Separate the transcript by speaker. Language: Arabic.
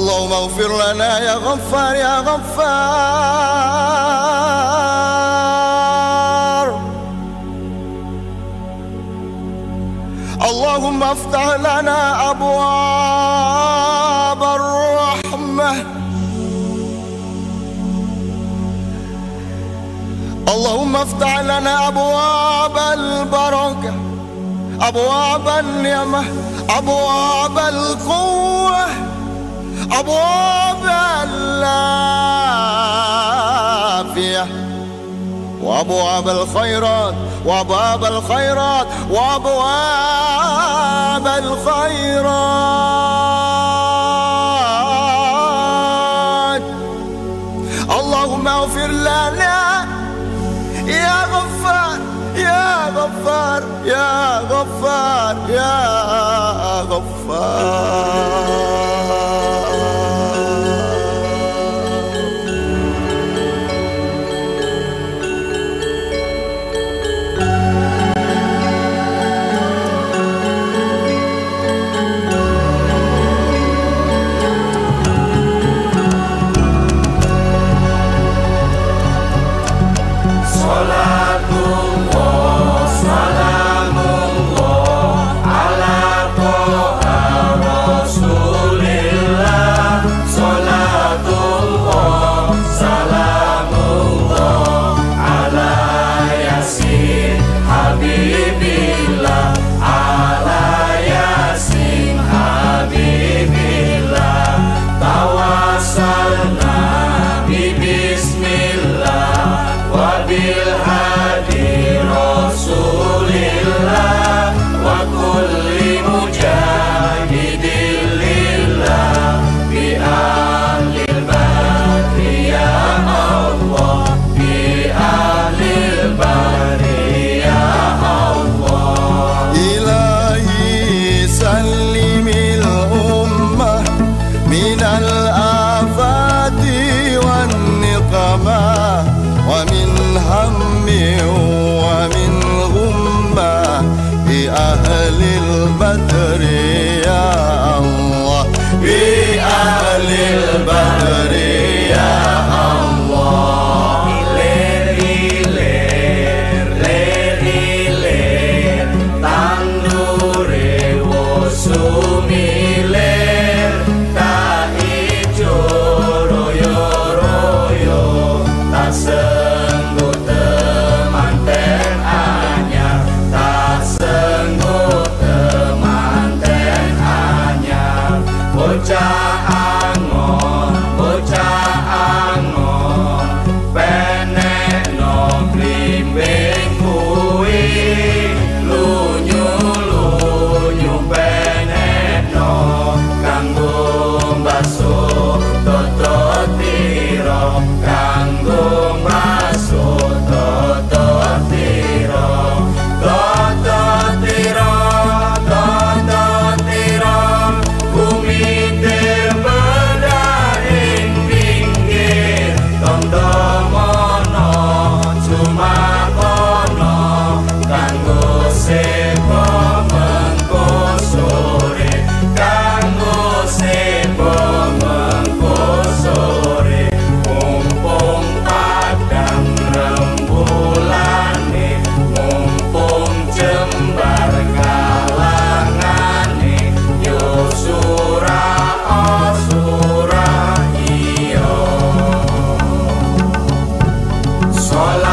Speaker 1: اللهم اغفر لنا يا غفار يا غفار. اللهم افتح لنا ابواب الرحمة. اللهم افتح لنا ابواب البركة ابواب النعمة ابواب القوة. أبواب العافية وأبواب الخيرات وأبواب الخيرات وأبواب الخيرات. اللهم اغفر لنا يا غفار يا غفار يا غفار يا غفار. mucha all